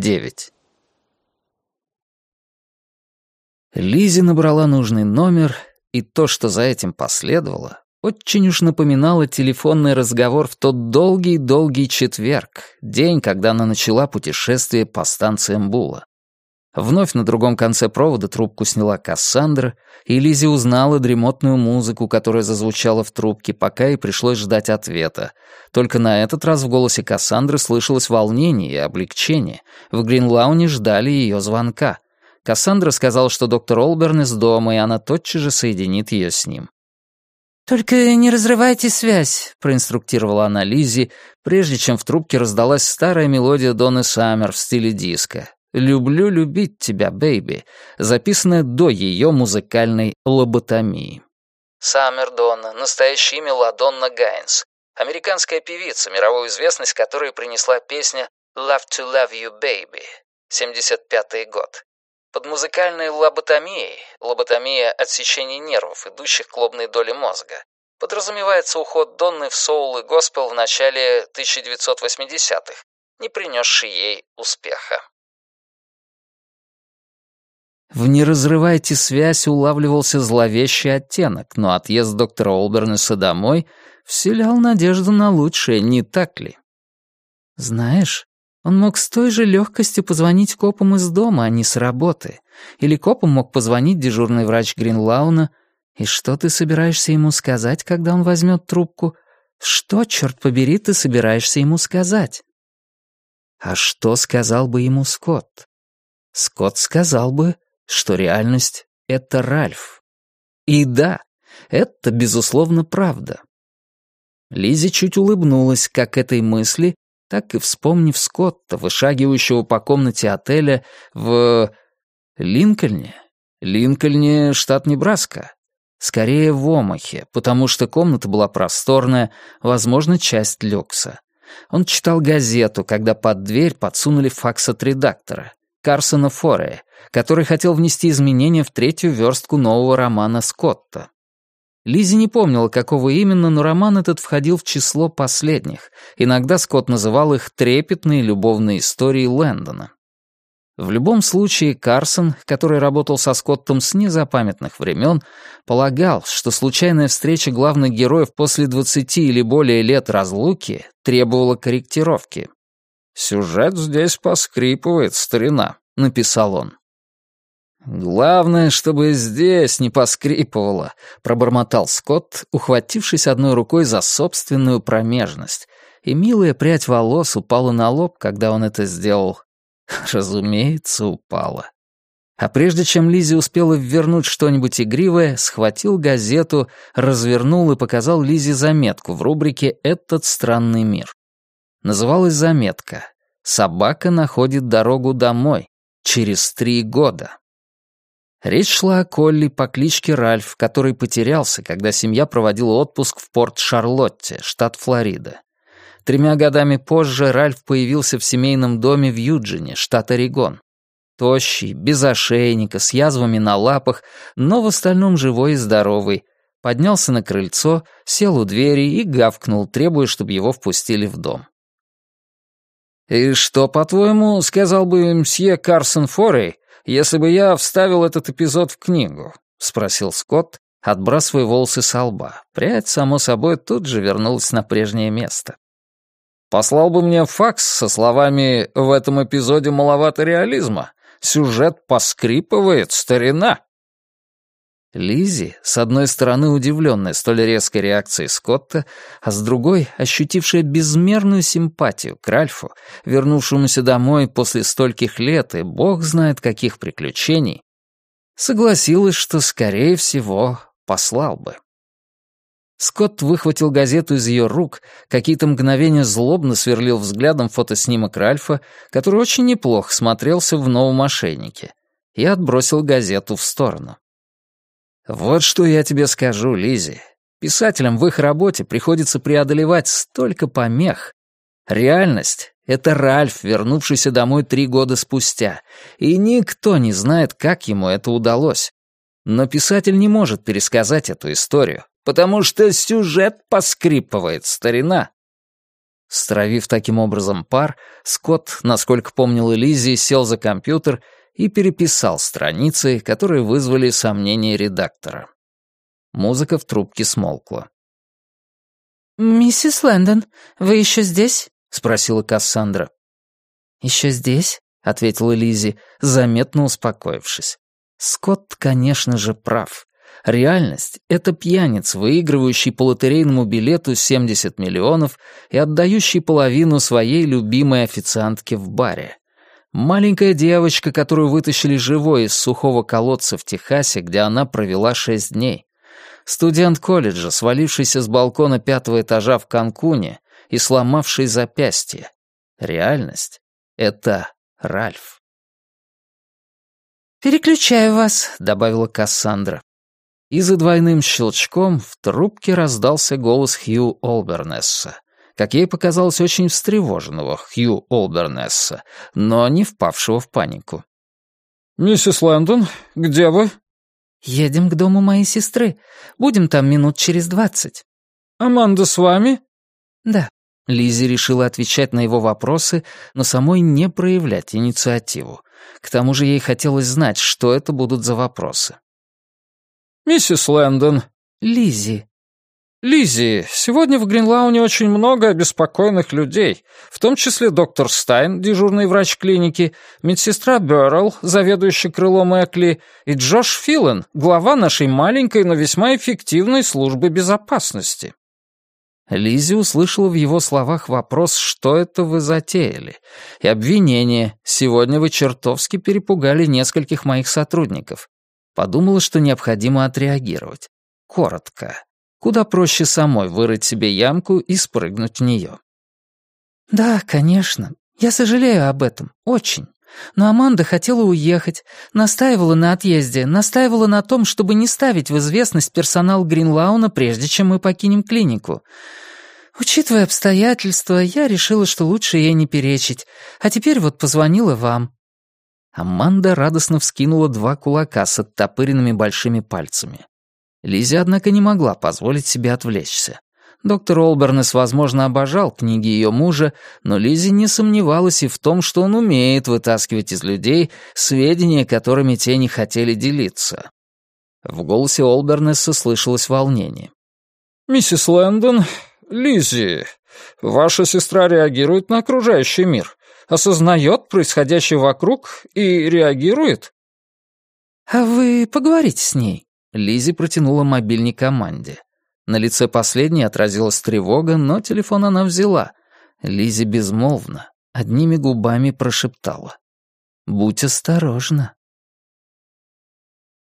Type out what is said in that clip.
9. Лизи набрала нужный номер, и то, что за этим последовало, очень уж напоминало телефонный разговор в тот долгий-долгий четверг, день, когда она начала путешествие по станциям Була. Вновь на другом конце провода трубку сняла Кассандра, и Лизи узнала дремотную музыку, которая зазвучала в трубке, пока ей пришлось ждать ответа. Только на этот раз в голосе Кассандры слышалось волнение и облегчение. В Гринлауне ждали ее звонка. Кассандра сказала, что доктор Олбернесс дома, и она тотчас же соединит ее с ним. «Только не разрывайте связь», — проинструктировала она Лизи, прежде чем в трубке раздалась старая мелодия Донны Саммер в стиле диско. «Люблю любить тебя, бэйби», записанная до ее музыкальной лоботомии. Саммер Донна, настоящее имя Ладонна Гайнс, американская певица, мировую известность которой принесла песня «Love to Love You, Baby», 75-й год. Под музыкальной лоботомией, лоботомия отсечения нервов, идущих к лобной доле мозга, подразумевается уход Донны в соул и госпел в начале 1980-х, не принесший ей успеха. В «Не разрывайте связь» улавливался зловещий оттенок, но отъезд доктора Олбернеса домой вселял надежду на лучшее, не так ли? «Знаешь, он мог с той же легкостью позвонить копам из дома, а не с работы. Или копам мог позвонить дежурный врач Гринлауна. И что ты собираешься ему сказать, когда он возьмет трубку? Что, черт побери, ты собираешься ему сказать?» А что сказал бы ему Скотт? Скотт сказал бы, что реальность — это Ральф. И да, это, безусловно, правда. Лизи чуть улыбнулась как этой мысли, так и вспомнив Скотта, вышагивающего по комнате отеля в... Линкольне? Линкольне, штат Небраска. Скорее в Омахе, потому что комната была просторная, возможно, часть люкса. Он читал газету, когда под дверь подсунули факс от редактора. Карсона Форея, который хотел внести изменения в третью верстку нового романа Скотта. Лизи не помнила, какого именно, но роман этот входил в число последних. Иногда Скотт называл их «трепетные любовные истории Лэндона». В любом случае, Карсон, который работал со Скоттом с незапамятных времен, полагал, что случайная встреча главных героев после 20 или более лет разлуки требовала корректировки. «Сюжет здесь поскрипывает, старина», — написал он. «Главное, чтобы здесь не поскрипывало», — пробормотал Скотт, ухватившись одной рукой за собственную промежность, и милая прядь волос упала на лоб, когда он это сделал. Разумеется, упала. А прежде чем Лизи успела вернуть что-нибудь игривое, схватил газету, развернул и показал Лизе заметку в рубрике «Этот странный мир». Называлась заметка «Собака находит дорогу домой. Через три года». Речь шла о Колли по кличке Ральф, который потерялся, когда семья проводила отпуск в порт Шарлотте, штат Флорида. Тремя годами позже Ральф появился в семейном доме в Юджине, штат Орегон. Тощий, без ошейника, с язвами на лапах, но в остальном живой и здоровый. Поднялся на крыльцо, сел у двери и гавкнул, требуя, чтобы его впустили в дом. «И что, по-твоему, сказал бы мсье Карсон Форей, если бы я вставил этот эпизод в книгу?» — спросил Скотт, отбрасывая волосы со лба. Прядь, само собой, тут же вернулась на прежнее место. «Послал бы мне факс со словами «В этом эпизоде маловато реализма. Сюжет поскрипывает, старина». Лизи, с одной стороны удивленная столь резкой реакцией Скотта, а с другой ощутившая безмерную симпатию к Ральфу, вернувшемуся домой после стольких лет и бог знает каких приключений, согласилась, что, скорее всего, послал бы. Скотт выхватил газету из ее рук, какие-то мгновения злобно сверлил взглядом фотоснимок Ральфа, который очень неплохо смотрелся в новом мошеннике, и отбросил газету в сторону. Вот что я тебе скажу, Лизи. Писателям в их работе приходится преодолевать столько помех. Реальность — это Ральф, вернувшийся домой три года спустя, и никто не знает, как ему это удалось. Но писатель не может пересказать эту историю, потому что сюжет поскрипывает, старина. Стравив таким образом пар, Скотт, насколько помнил Элизи, сел за компьютер и переписал страницы, которые вызвали сомнения редактора. Музыка в трубке смолкла. «Миссис Лэндон, вы еще здесь?» — спросила Кассандра. «Еще здесь?» — ответила Лизи, заметно успокоившись. Скотт, конечно же, прав. Реальность — это пьяниц, выигрывающий по лотерейному билету 70 миллионов и отдающий половину своей любимой официантке в баре. Маленькая девочка, которую вытащили живой из сухого колодца в Техасе, где она провела шесть дней. Студент колледжа, свалившийся с балкона пятого этажа в Канкуне и сломавший запястье. Реальность — это Ральф. «Переключаю вас», — добавила Кассандра и за двойным щелчком в трубке раздался голос Хью Олбернесса, как ей показалось очень встревоженного Хью Олбернесса, но не впавшего в панику. «Миссис Лэндон, где вы?» «Едем к дому моей сестры. Будем там минут через двадцать». «Аманда с вами?» «Да». Лизи решила отвечать на его вопросы, но самой не проявлять инициативу. К тому же ей хотелось знать, что это будут за вопросы. «Миссис Лэндон». «Лиззи». «Лиззи, сегодня в Гринлауне очень много обеспокоенных людей, в том числе доктор Стайн, дежурный врач клиники, медсестра Бёррелл, заведующий крылом Экли, и Джош Филлен, глава нашей маленькой, но весьма эффективной службы безопасности». Лиззи услышала в его словах вопрос, что это вы затеяли, и обвинение «сегодня вы чертовски перепугали нескольких моих сотрудников». Подумала, что необходимо отреагировать. Коротко. Куда проще самой вырыть себе ямку и спрыгнуть в нее. «Да, конечно. Я сожалею об этом. Очень. Но Аманда хотела уехать, настаивала на отъезде, настаивала на том, чтобы не ставить в известность персонал Гринлауна, прежде чем мы покинем клинику. Учитывая обстоятельства, я решила, что лучше ей не перечить, а теперь вот позвонила вам. Аманда радостно вскинула два кулака с оттопыренными большими пальцами. Лизи, однако, не могла позволить себе отвлечься. Доктор Олбернес, возможно, обожал книги ее мужа, но Лизи не сомневалась и в том, что он умеет вытаскивать из людей сведения, которыми те не хотели делиться. В голосе Олбернеса слышалось волнение. «Миссис Лэндон, Лизи, ваша сестра реагирует на окружающий мир осознает происходящее вокруг и реагирует?» «А вы поговорите с ней?» Лизи протянула мобильник команде. На лице последней отразилась тревога, но телефон она взяла. Лизи безмолвно, одними губами прошептала. «Будь осторожна».